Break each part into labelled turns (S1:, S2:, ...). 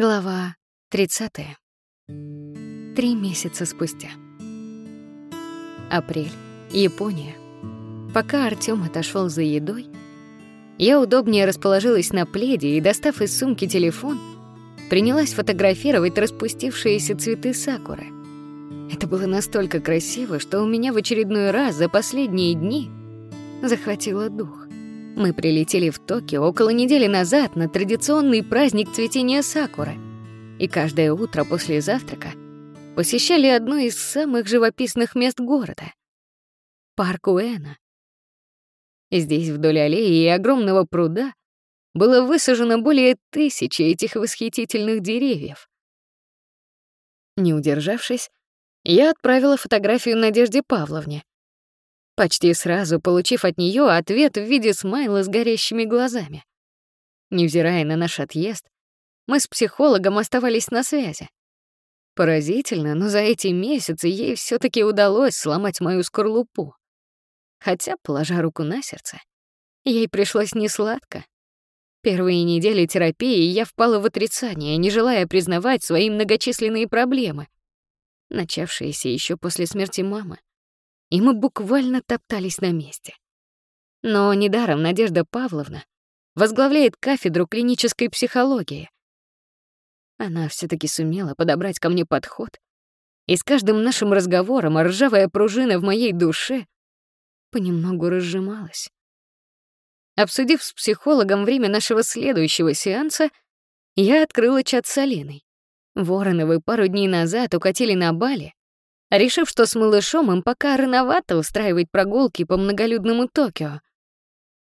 S1: Глава 30. Три месяца спустя. Апрель. Япония. Пока Артём отошёл за едой, я удобнее расположилась на пледе и, достав из сумки телефон, принялась фотографировать распустившиеся цветы сакуры. Это было настолько красиво, что у меня в очередной раз за последние дни захватило дух. Мы прилетели в Токио около недели назад на традиционный праздник цветения сакуры. И каждое утро после завтрака посещали одно из самых живописных мест города — парк Уэна. Здесь вдоль аллеи и огромного пруда было высажено более тысячи этих восхитительных деревьев. Не удержавшись, я отправила фотографию Надежде Павловне, почти сразу получив от нее ответ в виде смайла с горящими глазами. Невзирая на наш отъезд, мы с психологом оставались на связи. Поразительно, но за эти месяцы ей все таки удалось сломать мою скорлупу. Хотя, положа руку на сердце, ей пришлось несладко. Первые недели терапии я впала в отрицание, не желая признавать свои многочисленные проблемы, начавшиеся еще после смерти мамы и мы буквально топтались на месте. Но недаром Надежда Павловна возглавляет кафедру клинической психологии. Она все таки сумела подобрать ко мне подход, и с каждым нашим разговором ржавая пружина в моей душе понемногу разжималась. Обсудив с психологом время нашего следующего сеанса, я открыла чат с Алиной. Вороновы пару дней назад укатили на Бали, решив, что с малышом им пока рановато устраивать прогулки по многолюдному Токио.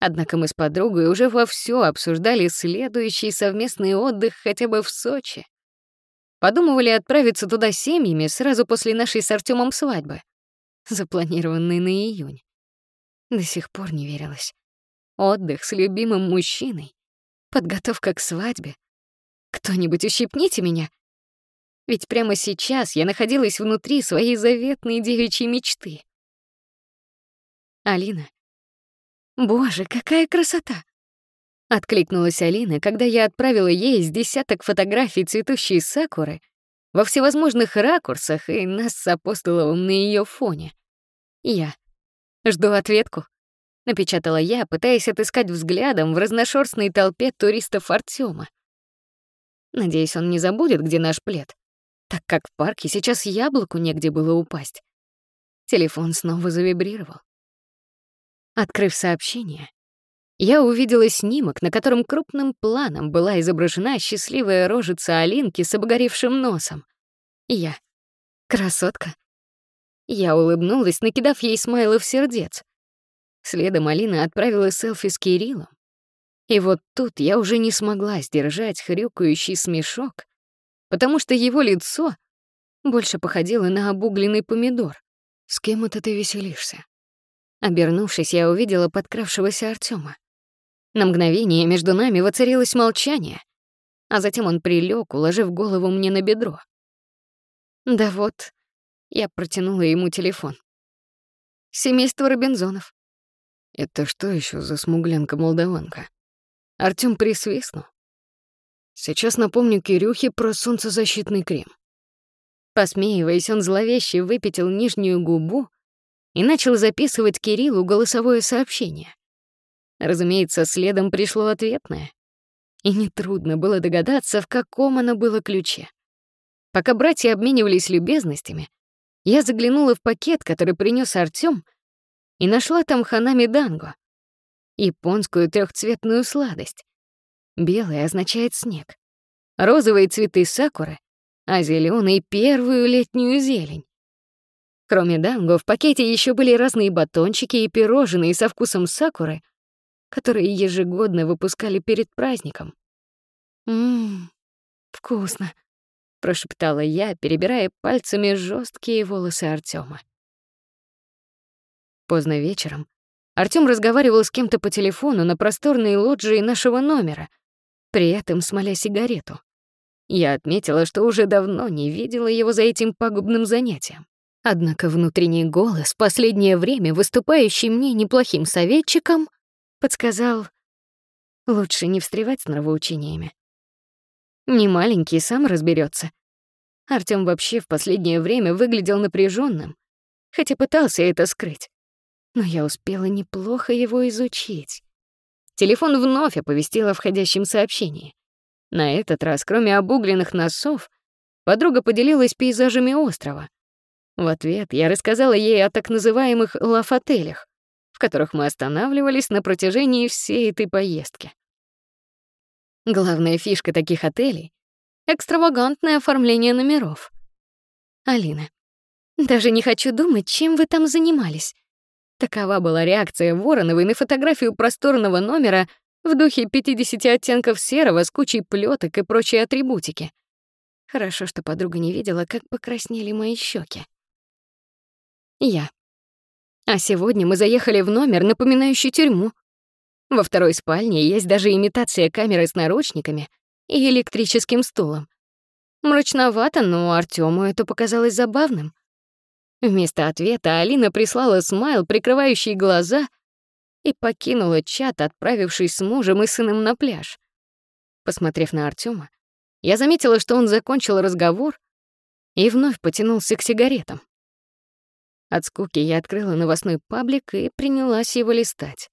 S1: Однако мы с подругой уже вовсю обсуждали следующий совместный отдых хотя бы в Сочи. Подумывали отправиться туда семьями сразу после нашей с Артёмом свадьбы, запланированной на июнь. До сих пор не верилось. Отдых с любимым мужчиной, подготовка к свадьбе. Кто-нибудь ущипните меня — ведь прямо сейчас я находилась внутри своей заветной девичьей мечты. Алина. Боже, какая красота! Откликнулась Алина, когда я отправила ей с десяток фотографий цветущей сакуры во всевозможных ракурсах и нас с Апостоловым на ее фоне. Я. Жду ответку. Напечатала я, пытаясь отыскать взглядом в разношерстной толпе туристов Артема. Надеюсь, он не забудет, где наш плед так как в парке сейчас яблоку негде было упасть. Телефон снова завибрировал. Открыв сообщение, я увидела снимок, на котором крупным планом была изображена счастливая рожица Алинки с обгоревшим носом. Я. Красотка. Я улыбнулась, накидав ей смайлов сердец. Следом Алина отправила селфи с Кириллом. И вот тут я уже не смогла сдержать хрюкающий смешок, потому что его лицо больше походило на обугленный помидор. «С кем это ты веселишься?» Обернувшись, я увидела подкравшегося Артема. На мгновение между нами воцарилось молчание, а затем он прилег, уложив голову мне на бедро. Да вот, я протянула ему телефон. Семейство Робинзонов. Это что еще за смуглянка-молдаванка? Артём присвистнул. Сейчас напомню Кирюхе про солнцезащитный крем. Посмеиваясь, он зловеще выпятил нижнюю губу и начал записывать Кириллу голосовое сообщение. Разумеется, следом пришло ответное. И нетрудно было догадаться, в каком оно было ключе. Пока братья обменивались любезностями, я заглянула в пакет, который принес Артём, и нашла там ханами данго, японскую трехцветную сладость. Белый означает снег. Розовые цветы сакуры, а зеленый — первую летнюю зелень. Кроме данго, в пакете еще были разные батончики и пирожные со вкусом сакуры, которые ежегодно выпускали перед праздником. «Ммм, вкусно», — прошептала я, перебирая пальцами жесткие волосы Артема. Поздно вечером Артём разговаривал с кем-то по телефону на просторной лоджии нашего номера — при этом смоля сигарету. Я отметила, что уже давно не видела его за этим пагубным занятием. Однако внутренний голос, последнее время выступающий мне неплохим советчиком, подсказал лучше не встревать с нравоучениями. Не маленький, сам разберется. Артём вообще в последнее время выглядел напряженным, хотя пытался это скрыть. Но я успела неплохо его изучить. Телефон вновь оповестил о входящем сообщении. На этот раз, кроме обугленных носов, подруга поделилась пейзажами острова. В ответ я рассказала ей о так называемых лаф-отелях, в которых мы останавливались на протяжении всей этой поездки. Главная фишка таких отелей — экстравагантное оформление номеров. Алина, даже не хочу думать, чем вы там занимались. Такова была реакция Вороновой на фотографию просторного номера в духе 50 оттенков серого с кучей плеток и прочей атрибутики. Хорошо, что подруга не видела, как покраснели мои щеки. Я. А сегодня мы заехали в номер, напоминающий тюрьму. Во второй спальне есть даже имитация камеры с наручниками и электрическим стулом. Мрачновато, но Артёму это показалось забавным. Вместо ответа Алина прислала смайл, прикрывающий глаза, и покинула чат, отправившись с мужем и сыном на пляж. Посмотрев на Артёма, я заметила, что он закончил разговор и вновь потянулся к сигаретам. От скуки я открыла новостной паблик и принялась его листать.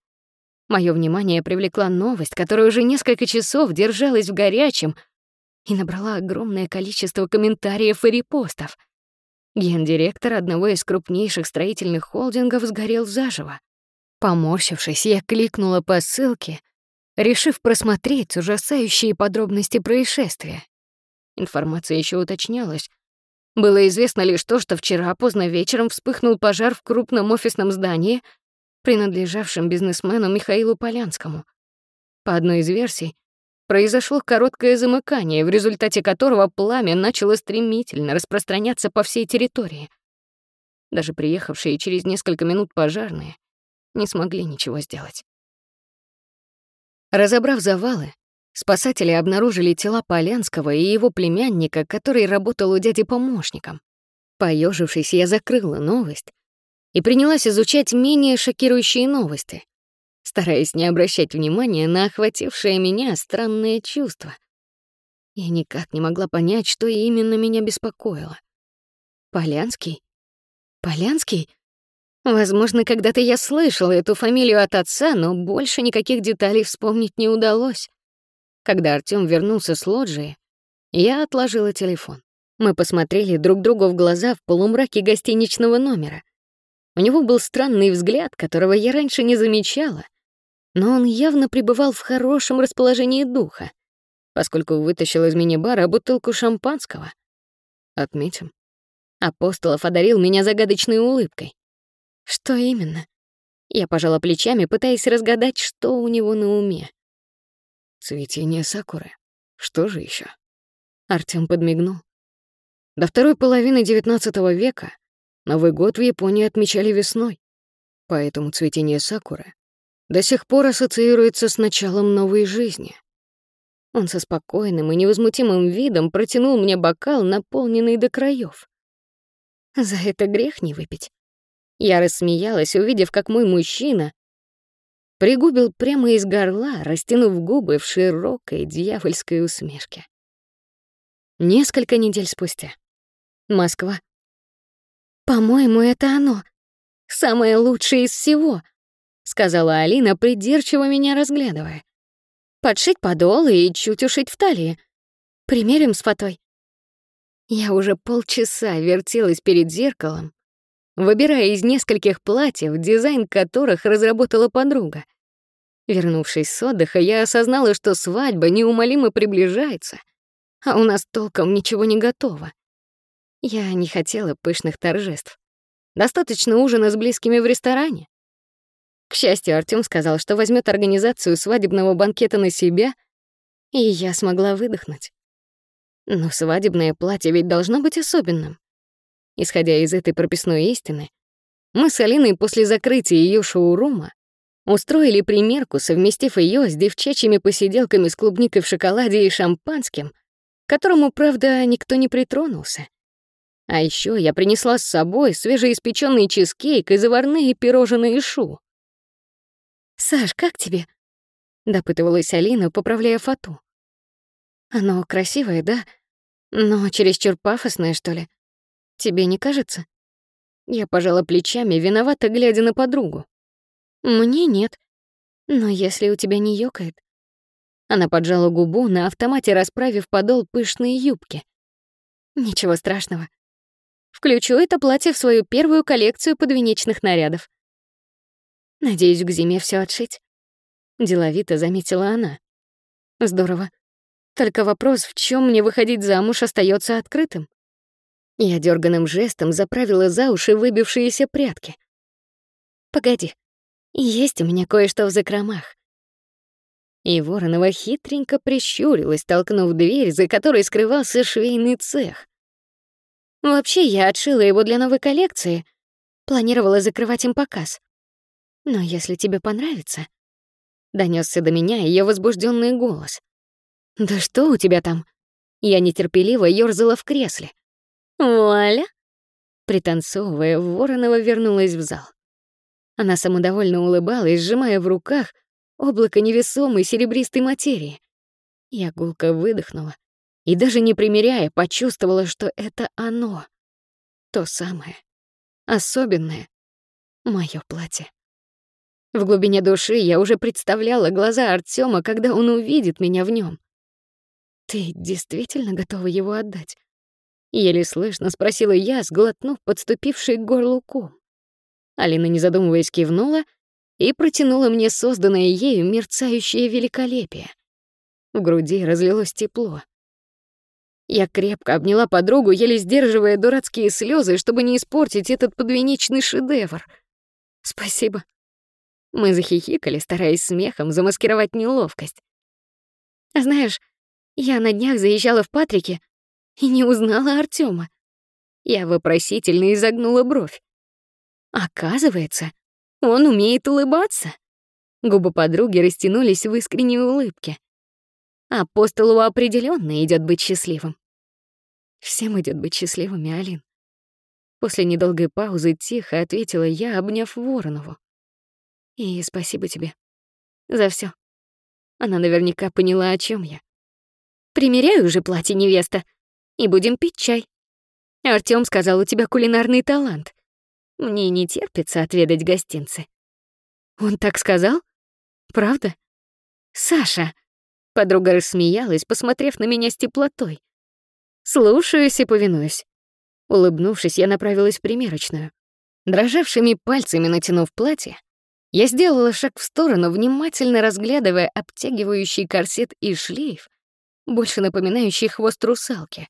S1: Моё внимание привлекла новость, которая уже несколько часов держалась в горячем и набрала огромное количество комментариев и репостов. Гендиректор одного из крупнейших строительных холдингов сгорел заживо. Поморщившись, я кликнула по ссылке, решив просмотреть ужасающие подробности происшествия. Информация еще уточнялась. Было известно лишь то, что вчера поздно вечером вспыхнул пожар в крупном офисном здании — принадлежавшим бизнесмену Михаилу Полянскому. По одной из версий, произошло короткое замыкание, в результате которого пламя начало стремительно распространяться по всей территории. Даже приехавшие через несколько минут пожарные не смогли ничего сделать. Разобрав завалы, спасатели обнаружили тела Полянского и его племянника, который работал у дяди помощником. Поежившись, я закрыла новость и принялась изучать менее шокирующие новости, стараясь не обращать внимания на охватившее меня странное чувство. Я никак не могла понять, что именно меня беспокоило. Полянский? Полянский? Возможно, когда-то я слышала эту фамилию от отца, но больше никаких деталей вспомнить не удалось. Когда Артём вернулся с лоджии, я отложила телефон. Мы посмотрели друг другу в глаза в полумраке гостиничного номера. У него был странный взгляд, которого я раньше не замечала, но он явно пребывал в хорошем расположении духа, поскольку вытащил из мини-бара бутылку шампанского. Отметим. Апостолов одарил меня загадочной улыбкой. Что именно? Я пожала плечами, пытаясь разгадать, что у него на уме. Цветение сакуры. Что же еще? Артём подмигнул. До второй половины XIX века Новый год в Японии отмечали весной, поэтому цветение сакуры до сих пор ассоциируется с началом новой жизни. Он со спокойным и невозмутимым видом протянул мне бокал, наполненный до краев. За это грех не выпить. Я рассмеялась, увидев, как мой мужчина пригубил прямо из горла, растянув губы в широкой дьявольской усмешке. Несколько недель спустя. Москва. «По-моему, это оно. Самое лучшее из всего», — сказала Алина, придирчиво меня разглядывая. «Подшить подол и чуть ушить в талии. Примерим с фатой». Я уже полчаса вертелась перед зеркалом, выбирая из нескольких платьев, дизайн которых разработала подруга. Вернувшись с отдыха, я осознала, что свадьба неумолимо приближается, а у нас толком ничего не готово. Я не хотела пышных торжеств. Достаточно ужина с близкими в ресторане. К счастью, Артём сказал, что возьмет организацию свадебного банкета на себя, и я смогла выдохнуть. Но свадебное платье ведь должно быть особенным. Исходя из этой прописной истины, мы с Алиной после закрытия ее шоурума устроили примерку, совместив ее с девчачьими посиделками с клубникой в шоколаде и шампанским, которому, правда, никто не притронулся. А еще я принесла с собой свежеиспеченный чизкейк и заварные пирожные шу. «Саш, как тебе?» — допытывалась Алина, поправляя фату. Оно красивое, да? Но чересчур пафосное, что ли? Тебе не кажется? Я пожала плечами, виновато глядя на подругу. Мне нет. Но если у тебя не ёкает... Она поджала губу, на автомате расправив подол пышной юбки. Ничего страшного. Включу это платье в свою первую коллекцию подвенечных нарядов. Надеюсь, к зиме все отшить. Деловито заметила она. Здорово. Только вопрос, в чем мне выходить замуж, остается открытым. Я дерганым жестом заправила за уши выбившиеся прятки. Погоди, есть у меня кое-что в закромах. И Воронова хитренько прищурилась, толкнув дверь, за которой скрывался швейный цех. Вообще, я отшила его для новой коллекции, планировала закрывать им показ. Но если тебе понравится, донесся до меня ее возбужденный голос. Да что у тебя там? Я нетерпеливо ёрзала в кресле. Вуаля! Пританцовывая, Воронова вернулась в зал. Она самодовольно улыбалась, сжимая в руках облако невесомой серебристой материи. Я гулко выдохнула и даже не примеряя, почувствовала, что это оно. То самое, особенное, моё платье. В глубине души я уже представляла глаза Артёма, когда он увидит меня в нём. «Ты действительно готова его отдать?» Еле слышно спросила я, сглотнув подступивший к горлу ком. Алина, не задумываясь, кивнула и протянула мне созданное ею мерцающее великолепие. В груди разлилось тепло. Я крепко обняла подругу, еле сдерживая дурацкие слезы, чтобы не испортить этот подвенечный шедевр. «Спасибо». Мы захихикали, стараясь смехом замаскировать неловкость. «Знаешь, я на днях заезжала в Патрике и не узнала Артема. Я вопросительно изогнула бровь. Оказывается, он умеет улыбаться. Губы подруги растянулись в искренней улыбке. Апостолу определенно идет быть счастливым. Всем идет быть счастливыми, Алин. После недолгой паузы тихо ответила я, обняв Воронову. И спасибо тебе за все. Она наверняка поняла, о чем я. Примеряю уже платье невеста, и будем пить чай. Артём сказал, у тебя кулинарный талант. Мне не терпится отведать гостинцы. Он так сказал? Правда? Саша. Подруга рассмеялась, посмотрев на меня с теплотой. Слушаюсь и повинуюсь. Улыбнувшись, я направилась в примерочную. Дрожавшими пальцами натянув платье, я сделала шаг в сторону, внимательно разглядывая обтягивающий корсет и шлейф, больше напоминающий хвост русалки.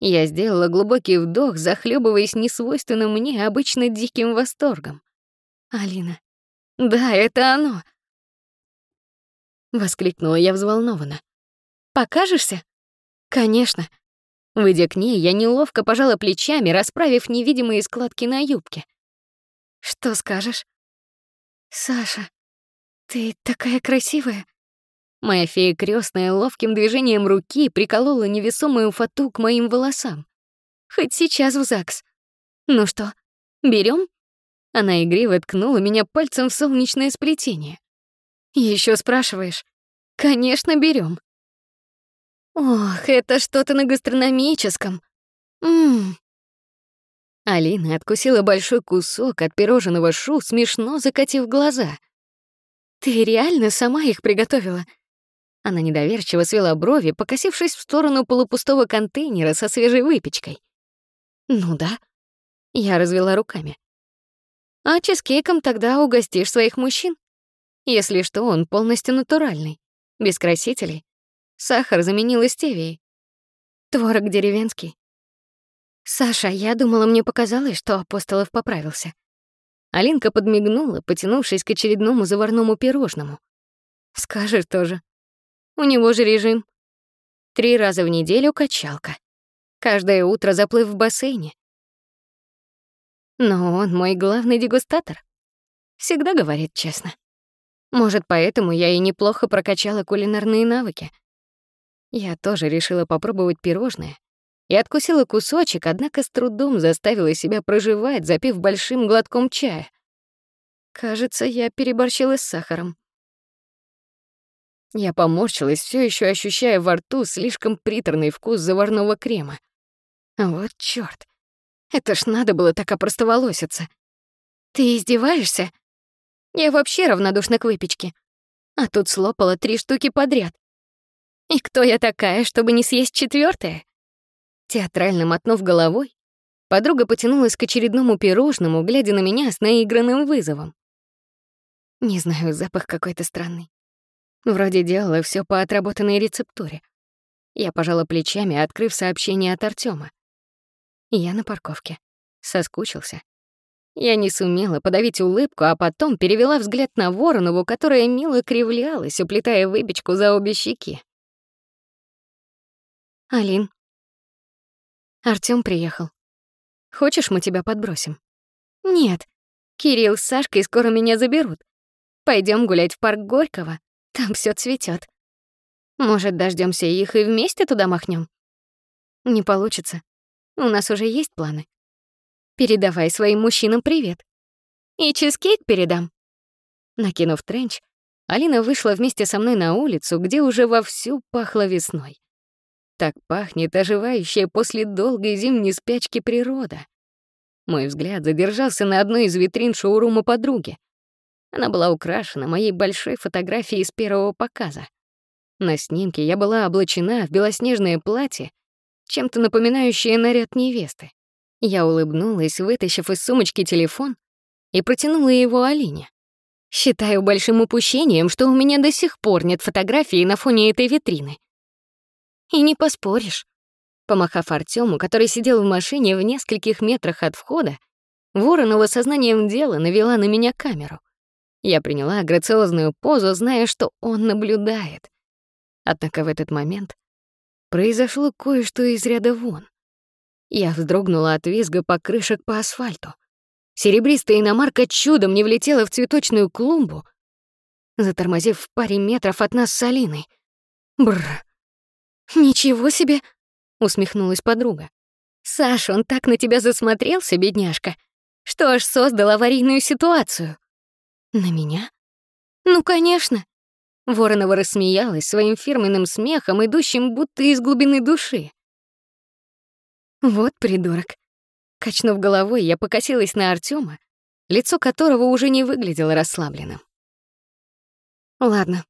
S1: Я сделала глубокий вдох, захлебываясь несвойственным мне обычно диким восторгом. «Алина, да, это оно!» Воскликнула я взволнованно. «Покажешься?» «Конечно». Выйдя к ней, я неловко пожала плечами, расправив невидимые складки на юбке. «Что скажешь?» «Саша, ты такая красивая!» Моя фея крестная ловким движением руки приколола невесомую фату к моим волосам. Хоть сейчас в ЗАГС. Ну что, берем? Она игриво ткнула меня пальцем в солнечное сплетение. Еще спрашиваешь? Конечно, берем. Ох, это что-то на гастрономическом. Мм. Алина откусила большой кусок от пирожного шу, смешно закатив глаза. Ты реально сама их приготовила? Она недоверчиво свела брови, покосившись в сторону полупустого контейнера со свежей выпечкой. «Ну да». Я развела руками. «А чизкейком тогда угостишь своих мужчин. Если что, он полностью натуральный, без красителей. Сахар заменил стевией. Творог деревенский. Саша, я думала, мне показалось, что Апостолов поправился. Алинка подмигнула, потянувшись к очередному заварному пирожному. Скажешь тоже. У него же режим. Три раза в неделю качалка. Каждое утро заплыв в бассейне. Но он мой главный дегустатор. Всегда говорит честно. Может, поэтому я и неплохо прокачала кулинарные навыки. Я тоже решила попробовать пирожное и откусила кусочек, однако с трудом заставила себя проживать, запив большим глотком чая. Кажется, я переборщила с сахаром. Я поморщилась, все еще ощущая во рту слишком приторный вкус заварного крема. Вот чёрт. Это ж надо было так опростоволоситься. Ты издеваешься? Я вообще равнодушна к выпечке. А тут слопала три штуки подряд. И кто я такая, чтобы не съесть четвертое? Театрально мотнув головой, подруга потянулась к очередному пирожному, глядя на меня с наигранным вызовом. Не знаю, запах какой-то странный. Вроде делала все по отработанной рецептуре. Я пожала плечами, открыв сообщение от Артема. Я на парковке. Соскучился. Я не сумела подавить улыбку, а потом перевела взгляд на Воронову, которая мило кривлялась, уплетая выпечку за обе щеки. «Алин, Артём приехал. Хочешь, мы тебя подбросим?» «Нет, Кирилл с Сашкой скоро меня заберут. Пойдем гулять в парк Горького, там все цветет. Может, дождемся их и вместе туда махнем? Не получится. У нас уже есть планы. Передавай своим мужчинам привет. И чизкейк передам. Накинув тренч, Алина вышла вместе со мной на улицу, где уже вовсю пахло весной. Так пахнет оживающая после долгой зимней спячки природа. Мой взгляд задержался на одной из витрин шоурума подруги. Она была украшена моей большой фотографией с первого показа. На снимке я была облачена в белоснежное платье, чем-то напоминающее наряд невесты. Я улыбнулась, вытащив из сумочки телефон и протянула его Алине. Считаю большим упущением, что у меня до сих пор нет фотографии на фоне этой витрины. И не поспоришь. Помахав Артему, который сидел в машине в нескольких метрах от входа, Воронова сознанием дела навела на меня камеру. Я приняла грациозную позу, зная, что он наблюдает. Однако в этот момент произошло кое-что из ряда вон. Я вздрогнула от визга покрышек по асфальту. Серебристая иномарка чудом не влетела в цветочную клумбу, затормозив в паре метров от нас с Алиной. Бррр. «Ничего себе!» — усмехнулась подруга. «Саша, он так на тебя засмотрелся, бедняжка, что аж создал аварийную ситуацию». На меня? Ну, конечно. Воронова рассмеялась своим фирменным смехом, идущим будто из глубины души. Вот придурок. Качнув головой, я покосилась на Артема, лицо которого уже не выглядело расслабленным. Ладно.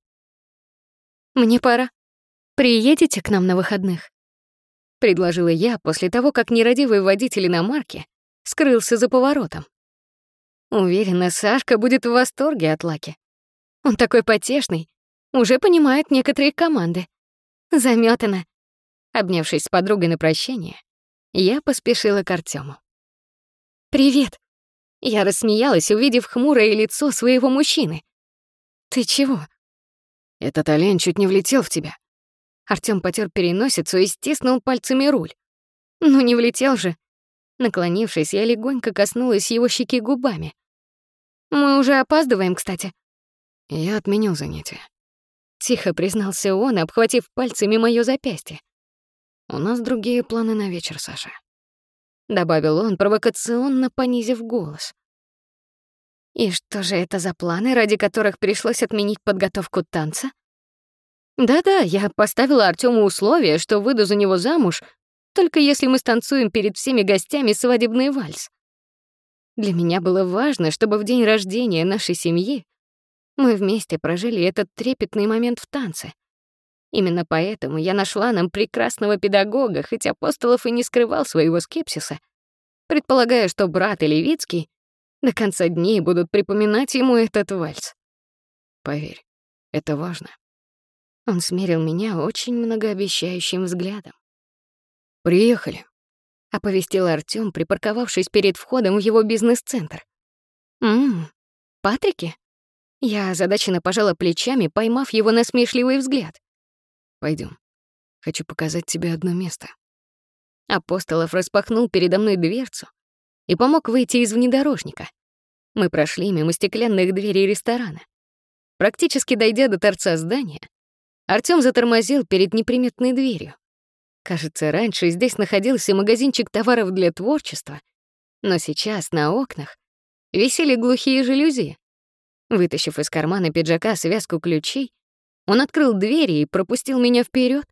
S1: Мне пора. Приедете к нам на выходных? Предложила я после того, как нерадивый водитель иномарки скрылся за поворотом. Уверена, Сашка будет в восторге от Лаки. Он такой потешный, уже понимает некоторые команды. Замётана. Обнявшись с подругой на прощание, я поспешила к Артёму. «Привет!» Я рассмеялась, увидев хмурое лицо своего мужчины. «Ты чего?»
S2: «Этот олень чуть не влетел в тебя».
S1: Артём потер переносицу и стиснул пальцами руль. «Ну не влетел же». Наклонившись, я легонько коснулась его щеки губами. Мы уже опаздываем, кстати.
S2: Я отменил занятие.
S1: Тихо признался он, обхватив пальцами моё запястье.
S2: У нас другие планы на вечер, Саша.
S1: Добавил он, провокационно понизив голос. И что же это за планы, ради которых пришлось отменить подготовку танца? Да-да, я поставила Артёму условие, что выйду за него замуж, только если мы станцуем перед всеми гостями свадебный вальс. Для меня было важно, чтобы в день рождения нашей семьи мы вместе прожили этот трепетный момент в танце. Именно поэтому я нашла нам прекрасного педагога, хоть Апостолов и не скрывал своего скепсиса, предполагая, что брат и Левицкий до конца дней будут припоминать ему этот вальс.
S2: Поверь, это важно.
S1: Он смерил меня очень многообещающим взглядом.
S2: «Приехали», —
S1: оповестил Артём, припарковавшись перед входом в его бизнес-центр. «Ммм, Патрики?» Я озадаченно пожала плечами, поймав его насмешливый взгляд.
S2: Пойдем. Хочу показать тебе одно место».
S1: Апостолов распахнул передо мной дверцу и помог выйти из внедорожника. Мы прошли мимо стеклянных дверей ресторана. Практически дойдя до торца здания, Артём затормозил перед неприметной дверью. Кажется, раньше здесь находился магазинчик товаров для творчества, но сейчас на окнах висели глухие жалюзи. Вытащив из кармана пиджака связку ключей, Он открыл двери и пропустил меня вперед.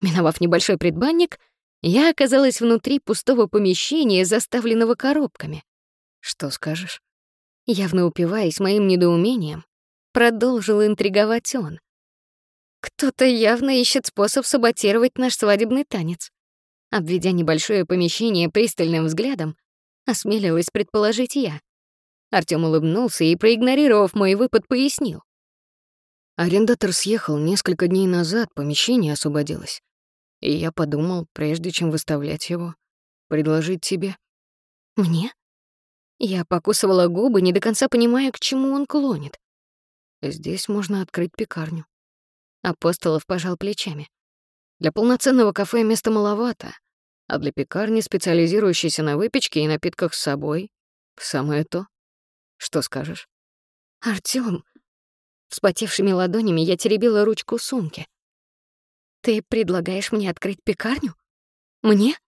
S1: Миновав небольшой предбанник, я оказалась внутри пустого помещения, заставленного коробками.
S2: Что скажешь?
S1: Явно упиваясь моим недоумением, продолжил интриговать он. Кто-то явно ищет способ саботировать наш свадебный танец. Обведя небольшое помещение пристальным взглядом, осмелилась предположить я. Артём улыбнулся и, проигнорировав мой выпад, пояснил.
S2: Арендатор съехал несколько дней назад, помещение освободилось. И я подумал, прежде чем выставлять его, предложить тебе.
S1: Мне? Я покусывала губы, не до конца понимая, к чему он клонит.
S2: Здесь можно открыть пекарню.
S1: Апостолов пожал плечами.
S2: Для полноценного кафе места маловато, а для пекарни, специализирующейся на выпечке и напитках с собой, самое то. Что скажешь?
S1: Артём, Вспотевшими ладонями я теребила ручку сумки. «Ты предлагаешь мне открыть пекарню? Мне?»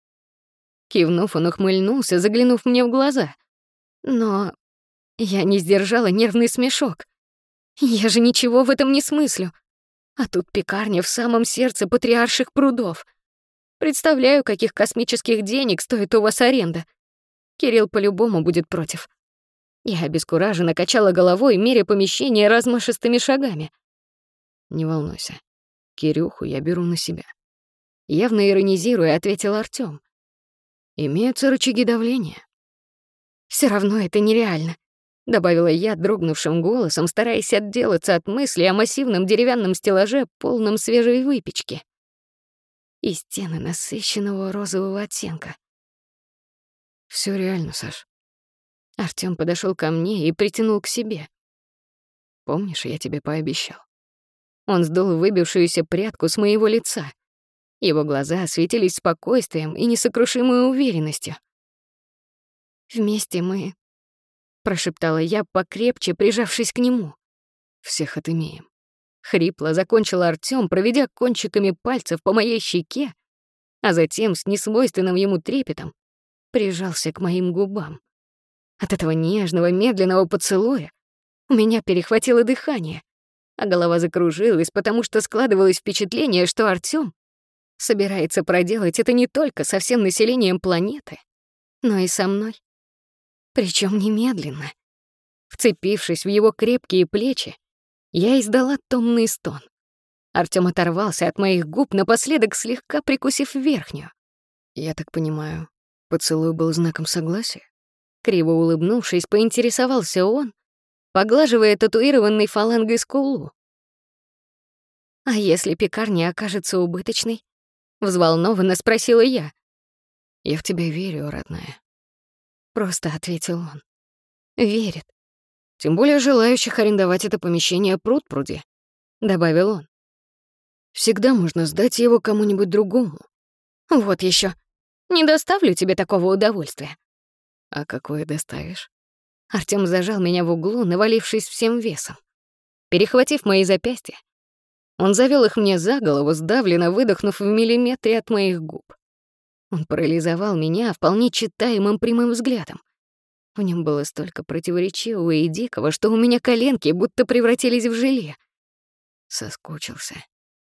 S1: Кивнув, он ухмыльнулся, заглянув мне в глаза. Но я не сдержала нервный смешок. Я же ничего в этом не смыслю. А тут пекарня в самом сердце патриарших прудов. Представляю, каких космических денег стоит у вас аренда. Кирилл по-любому будет против. Я обескураженно качала головой, меря помещение размашистыми шагами.
S2: «Не волнуйся. Кирюху я беру на себя».
S1: Явно иронизируя, ответил Артём.
S2: «Имеются рычаги давления».
S1: Все равно это нереально», — добавила я дрогнувшим голосом, стараясь отделаться от мысли о массивном деревянном стеллаже, полном свежей выпечки. И стены насыщенного розового оттенка.
S2: Все реально, Саш.
S1: Артём подошёл ко мне и притянул к себе.
S2: Помнишь, я тебе пообещал?
S1: Он сдул выбившуюся прядку с моего лица. Его глаза светились спокойствием и несокрушимой уверенностью. «Вместе мы...» — прошептала я, покрепче прижавшись к нему.
S2: «Всех отымеем».
S1: Хрипло закончил Артём, проведя кончиками пальцев по моей щеке, а затем с несвойственным ему трепетом прижался к моим губам. От этого нежного, медленного поцелуя у меня перехватило дыхание, а голова закружилась, потому что складывалось впечатление, что Артём собирается проделать это не только со всем населением планеты, но и со мной. Причем немедленно. Вцепившись в его крепкие плечи, я издала томный стон. Артём оторвался от моих губ, напоследок слегка прикусив верхнюю.
S2: «Я так понимаю, поцелуй был знаком согласия?»
S1: Криво улыбнувшись, поинтересовался он, поглаживая татуированный фалангой скулу. «А если пекарня окажется убыточной?» — взволнованно спросила я.
S2: «Я в тебя верю, родная», —
S1: просто ответил он. «Верит.
S2: Тем более желающих арендовать это помещение пруд пруди», — добавил он. «Всегда можно сдать его кому-нибудь другому».
S1: «Вот еще. Не доставлю тебе такого удовольствия»,
S2: «А какое доставишь?»
S1: Артём зажал меня в углу, навалившись всем весом. Перехватив мои запястья, он завёл их мне за голову, сдавленно выдохнув в миллиметре от моих губ. Он парализовал меня вполне читаемым прямым взглядом. В нем было столько противоречивого и дикого, что у меня коленки будто превратились в желе.
S2: Соскучился.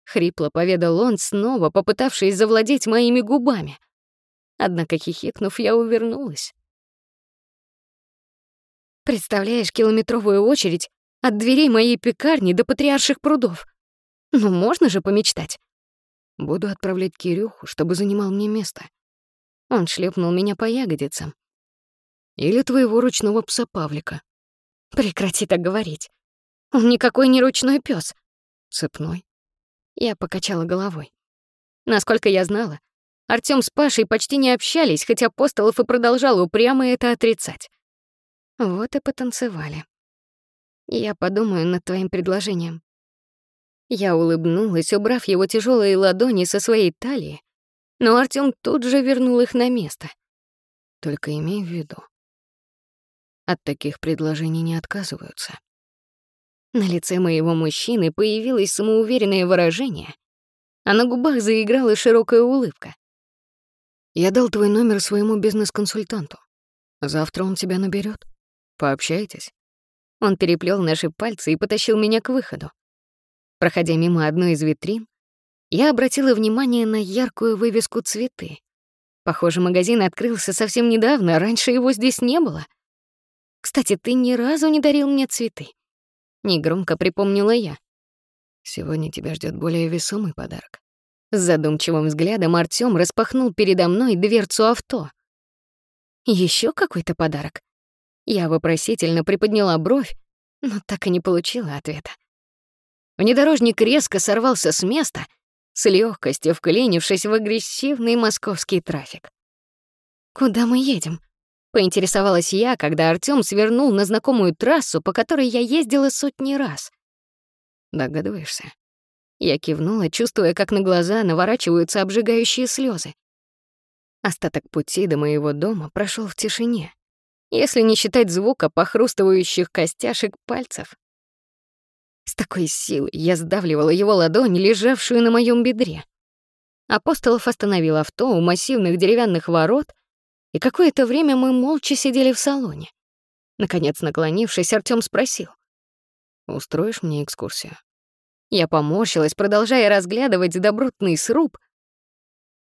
S1: Хрипло поведал он, снова попытавшись завладеть моими губами. Однако, хихикнув, я увернулась. Представляешь километровую очередь от дверей моей пекарни до патриарших прудов. Ну, можно же помечтать.
S2: Буду отправлять Кирюху, чтобы занимал мне место.
S1: Он шлепнул меня по ягодицам.
S2: Или твоего ручного пса Павлика.
S1: Прекрати так говорить. Он никакой не ручной пес.
S2: Цепной.
S1: Я покачала головой. Насколько я знала, Артём с Пашей почти не общались, хотя Апостолов и продолжал упрямо это отрицать. Вот и потанцевали. Я подумаю над твоим предложением. Я улыбнулась, убрав его тяжелые ладони со своей талии, но Артём тут же вернул их на место.
S2: Только имей в виду, от таких предложений не отказываются.
S1: На лице моего мужчины появилось самоуверенное выражение, а на губах заиграла широкая улыбка.
S2: Я дал твой номер своему бизнес-консультанту. Завтра он тебя наберет. Пообщайтесь».
S1: Он переплел наши пальцы и потащил меня к выходу. Проходя мимо одной из витрин, я обратила внимание на яркую вывеску «Цветы». Похоже, магазин открылся совсем недавно, раньше его здесь не было. Кстати, ты ни разу не дарил мне цветы. Негромко припомнила я.
S2: Сегодня тебя ждет более весомый подарок.
S1: С задумчивым взглядом Артём распахнул передо мной дверцу авто. Еще какой-то подарок? Я вопросительно приподняла бровь, но так и не получила ответа. Внедорожник резко сорвался с места, с легкостью вклинившись в агрессивный московский трафик. «Куда мы едем?» — поинтересовалась я, когда Артём свернул на знакомую трассу, по которой я ездила сотни раз.
S2: «Догадываешься?»
S1: Я кивнула, чувствуя, как на глаза наворачиваются обжигающие слезы. Остаток пути до моего дома прошел в тишине если не считать звука похрустывающих костяшек пальцев. С такой силой я сдавливала его ладонь, лежавшую на моем бедре. Апостолов остановил авто у массивных деревянных ворот, и какое-то время мы молча сидели в салоне. Наконец, наклонившись, Артём спросил.
S2: «Устроишь мне экскурсию?»
S1: Я поморщилась, продолжая разглядывать добротный сруб,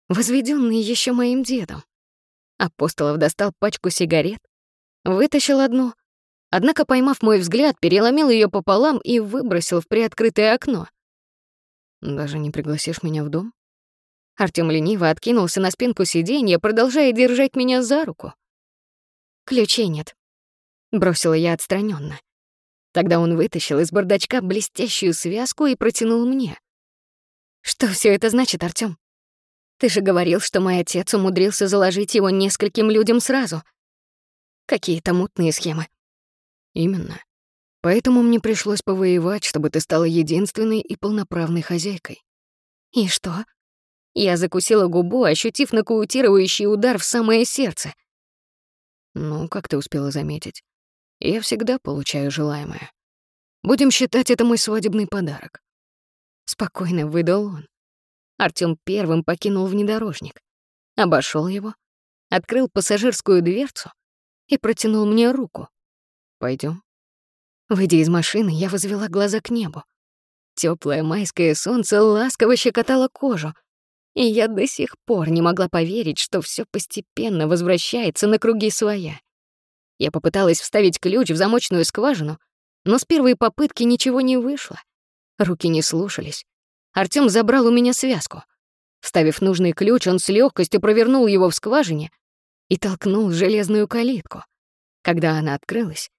S1: возведенный еще моим дедом. Апостолов достал пачку сигарет, Вытащил одну, однако, поймав мой взгляд, переломил ее пополам и выбросил в приоткрытое окно.
S2: «Даже не пригласишь меня в дом?»
S1: Артём лениво откинулся на спинку сиденья, продолжая держать меня за руку. «Ключей нет», — бросила я отстраненно. Тогда он вытащил из бардачка блестящую связку и протянул мне. «Что все это значит, Артём? Ты же говорил, что мой отец умудрился заложить его нескольким людям сразу — Какие-то мутные схемы.
S2: Именно. Поэтому мне пришлось повоевать, чтобы ты стала единственной и полноправной хозяйкой.
S1: И что? Я закусила губу, ощутив нокаутирующий удар в самое сердце.
S2: Ну, как ты успела заметить, я всегда получаю желаемое. Будем считать это мой свадебный подарок.
S1: Спокойно выдал он. Артём первым покинул внедорожник, обошёл его, открыл пассажирскую дверцу и протянул мне руку.
S2: Пойдем.
S1: Выйдя из машины, я возвела глаза к небу. Теплое майское солнце ласково щекотало кожу, и я до сих пор не могла поверить, что все постепенно возвращается на круги своя. Я попыталась вставить ключ в замочную скважину, но с первой попытки ничего не вышло. Руки не слушались. Артём забрал у меня связку. Вставив нужный ключ, он с легкостью провернул его в скважине, и толкнул железную калитку. Когда она открылась,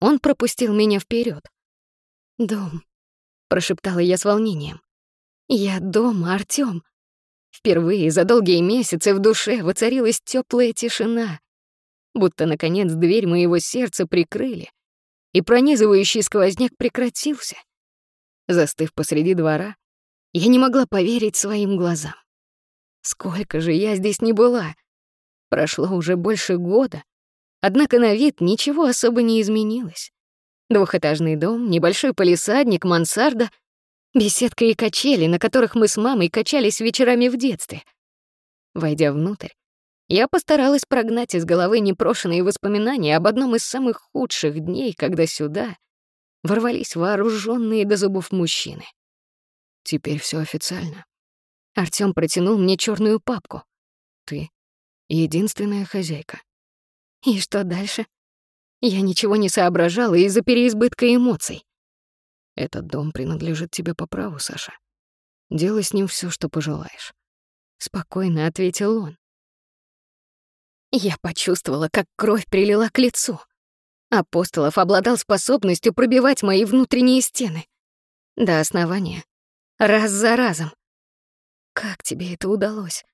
S1: он пропустил меня вперед. «Дом», — прошептала я с волнением. «Я дома, Артём». Впервые за долгие месяцы в душе воцарилась теплая тишина, будто, наконец, дверь моего сердца прикрыли, и пронизывающий сквозняк прекратился. Застыв посреди двора, я не могла поверить своим глазам. Сколько же я здесь не была — Прошло уже больше года, однако на вид ничего особо не изменилось. Двухэтажный дом, небольшой полисадник, мансарда, беседка и качели, на которых мы с мамой качались вечерами в детстве. Войдя внутрь, я постаралась прогнать из головы непрошенные воспоминания об одном из самых худших дней, когда сюда ворвались вооруженные до зубов мужчины.
S2: Теперь все официально.
S1: Артём протянул мне черную папку.
S2: Ты Единственная хозяйка.
S1: И что дальше? Я ничего не соображала из-за переизбытка эмоций.
S2: Этот дом принадлежит тебе по праву, Саша. Делай с ним все, что пожелаешь.
S1: Спокойно ответил он. Я почувствовала, как кровь прилила к лицу. Апостолов обладал способностью пробивать мои внутренние стены. До основания. Раз за разом. Как тебе это удалось?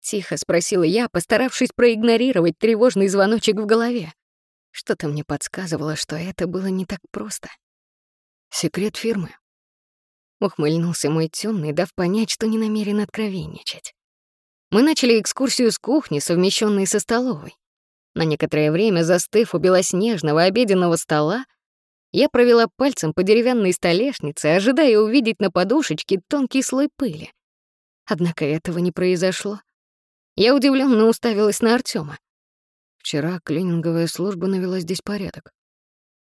S1: Тихо спросила я, постаравшись проигнорировать тревожный звоночек в голове. Что-то мне подсказывало, что это было не так просто.
S2: Секрет фирмы.
S1: Ухмыльнулся мой темный, дав понять, что не намерен откровенничать. Мы начали экскурсию с кухни, совмещенной со столовой. На некоторое время, застыв у белоснежного обеденного стола, я провела пальцем по деревянной столешнице, ожидая увидеть на подушечке тонкий слой пыли. Однако этого не произошло. Я удивленно уставилась на Артема.
S2: Вчера клининговая служба навела здесь порядок.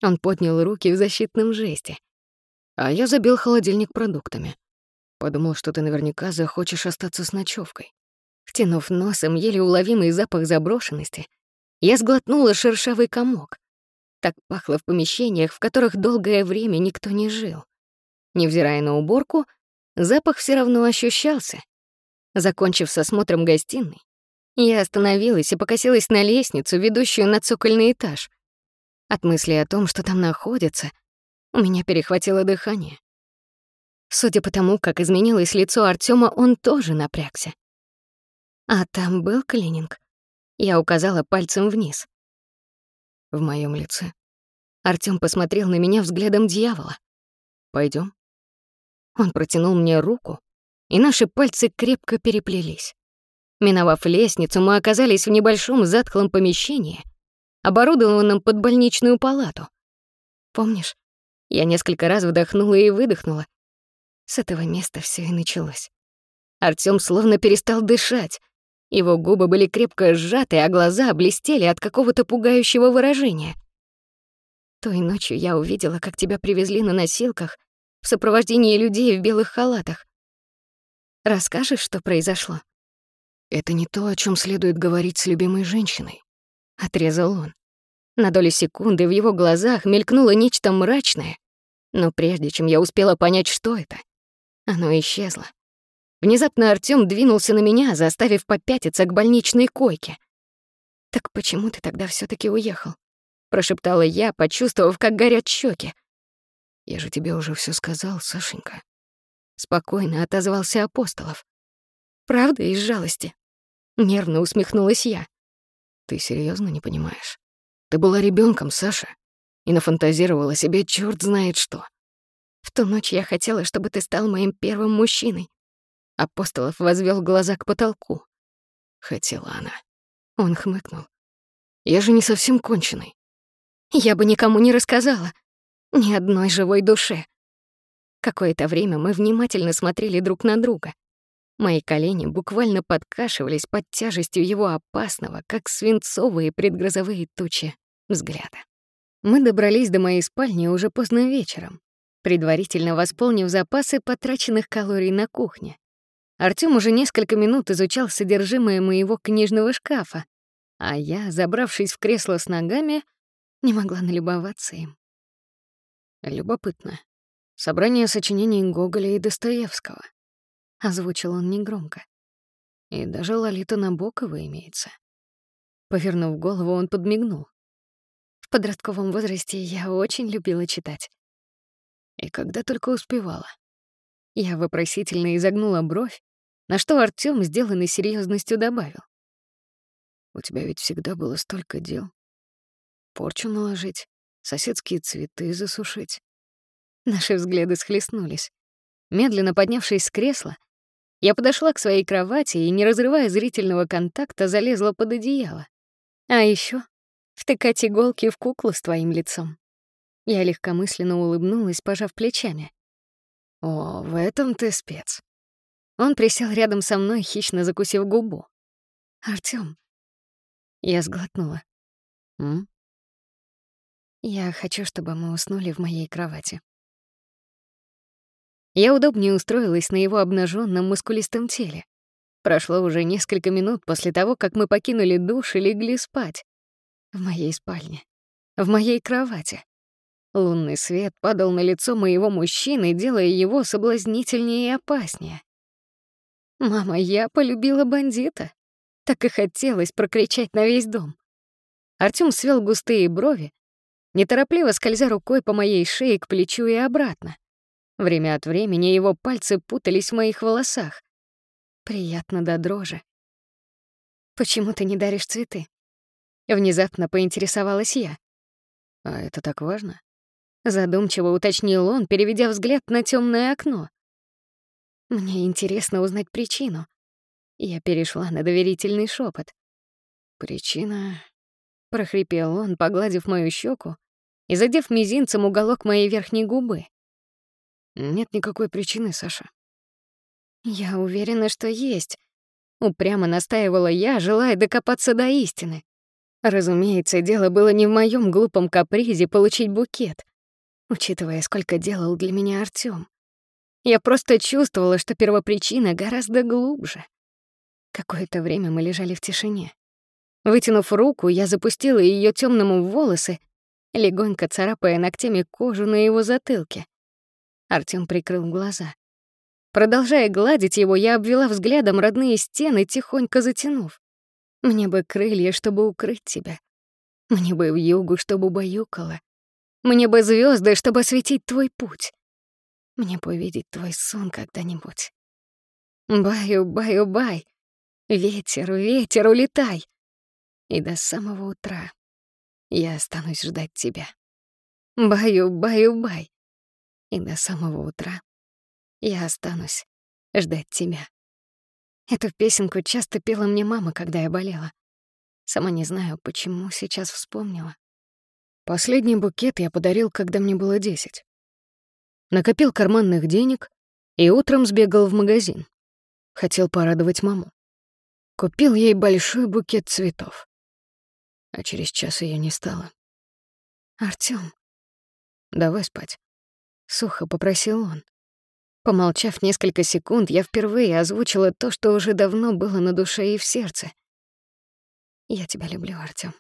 S1: Он поднял руки в защитном жесте.
S2: А я забил холодильник продуктами. Подумал, что ты наверняка захочешь остаться с ночевкой.
S1: Втянув носом еле уловимый запах заброшенности, я сглотнула шершавый комок. Так пахло в помещениях, в которых долгое время никто не жил. Невзирая на уборку, запах все равно ощущался. Закончив с осмотром гостиной, я остановилась и покосилась на лестницу, ведущую на цокольный этаж. От мысли о том, что там находится, у меня перехватило дыхание. Судя по тому, как изменилось лицо Артема, он тоже напрягся. А там был клининг. Я указала пальцем вниз.
S2: В моем лице.
S1: Артём посмотрел на меня взглядом дьявола.
S2: Пойдем.
S1: Он протянул мне руку, и наши пальцы крепко переплелись. Миновав лестницу, мы оказались в небольшом затхлом помещении, оборудованном под больничную палату. Помнишь, я несколько раз вдохнула и выдохнула. С этого места все и началось. Артём словно перестал дышать. Его губы были крепко сжаты, а глаза блестели от какого-то пугающего выражения. Той ночью я увидела, как тебя привезли на носилках в сопровождении людей в белых халатах. Расскажешь, что произошло?
S2: Это не то, о чем следует говорить с любимой женщиной,
S1: отрезал он. На долю секунды в его глазах мелькнуло нечто мрачное, но прежде чем я успела понять, что это, оно исчезло. Внезапно Артём двинулся на меня, заставив попятиться к больничной койке. «Так почему ты тогда всё таки уехал?» — прошептала я, почувствовав, как горят щеки.
S2: «Я же тебе уже всё сказал, Сашенька».
S1: Спокойно отозвался Апостолов. «Правда, из жалости?» Нервно усмехнулась я.
S2: «Ты серьёзно не понимаешь? Ты была ребёнком, Саша, и нафантазировала себе чёрт знает что.
S1: В ту ночь я хотела, чтобы ты стал моим первым мужчиной. Апостолов возвел глаза к потолку.
S2: Хотела она.
S1: Он хмыкнул.
S2: Я же не совсем конченый.
S1: Я бы никому не рассказала. Ни одной живой душе. Какое-то время мы внимательно смотрели друг на друга. Мои колени буквально подкашивались под тяжестью его опасного, как свинцовые предгрозовые тучи, взгляда. Мы добрались до моей спальни уже поздно вечером, предварительно восполнив запасы потраченных калорий на кухне. Артём уже несколько минут изучал содержимое моего книжного шкафа, а я, забравшись в кресло с ногами, не могла налюбоваться им.
S2: Любопытно. Собрание сочинений Гоголя и Достоевского. Озвучил он негромко. И даже Лолита Набокова имеется.
S1: Повернув голову, он подмигнул. В подростковом возрасте я очень любила читать.
S2: И когда только успевала.
S1: Я вопросительно изогнула бровь, на что Артём сделанной серьезностью добавил.
S2: «У тебя ведь всегда было столько дел. Порчу наложить, соседские цветы засушить».
S1: Наши взгляды схлестнулись. Медленно поднявшись с кресла, я подошла к своей кровати и, не разрывая зрительного контакта, залезла под одеяло. А еще втыкать иголки в куклу с твоим лицом. Я легкомысленно улыбнулась, пожав плечами.
S2: «О, в этом ты спец»,
S1: он присел рядом со мной, хищно закусив губу. «Артём». Я сглотнула.
S2: «М?»
S1: «Я хочу, чтобы мы уснули в моей кровати». Я удобнее устроилась на его обнаженном мускулистом теле. Прошло уже несколько минут после того, как мы покинули душ и легли спать. В моей спальне. В моей кровати. Лунный свет падал на лицо моего мужчины, делая его соблазнительнее и опаснее. «Мама, я полюбила бандита!» Так и хотелось прокричать на весь дом. Артём свел густые брови, неторопливо скользя рукой по моей шее к плечу и обратно. Время от времени его пальцы путались в моих волосах. Приятно до дрожи. «Почему ты не даришь цветы?» Внезапно поинтересовалась я.
S2: «А это так важно?»
S1: Задумчиво уточнил он, переведя взгляд на темное окно. Мне интересно узнать причину. Я перешла на доверительный шепот.
S2: «Причина...»
S1: — прохрипел он, погладив мою щеку и задев мизинцем уголок моей верхней губы.
S2: «Нет никакой причины, Саша».
S1: «Я уверена, что есть», — упрямо настаивала я, желая докопаться до истины. Разумеется, дело было не в моем глупом капризе получить букет. учитывая, сколько делал для меня Артём. Я просто чувствовала, что первопричина гораздо глубже. Какое-то время мы лежали в тишине. Вытянув руку, я запустила её тёмному в волосы, легонько царапая ногтями кожу на его затылке. Артём прикрыл глаза. Продолжая гладить его, я обвела взглядом родные стены, тихонько затянув. Мне бы крылья, чтобы укрыть тебя. Мне бы в югу, чтобы убаюкало. Мне бы звезды, чтобы осветить твой путь. Мне бы увидеть твой сон когда-нибудь. Баю-баю-бай. Ветер, ветер, улетай. И до самого утра я останусь ждать тебя. Баю-баю-бай. И до самого утра я останусь ждать тебя. Эту песенку часто пела мне мама, когда я болела. Сама не знаю, почему сейчас вспомнила.
S2: Последний букет я подарил, когда мне было десять. Накопил карманных денег и утром сбегал в магазин. Хотел порадовать маму. Купил ей большой букет цветов. А через час ее не стало.
S1: «Артём,
S2: давай спать», — сухо попросил он.
S1: Помолчав несколько секунд, я впервые озвучила то, что уже давно было на душе и в сердце. «Я тебя люблю, Артём».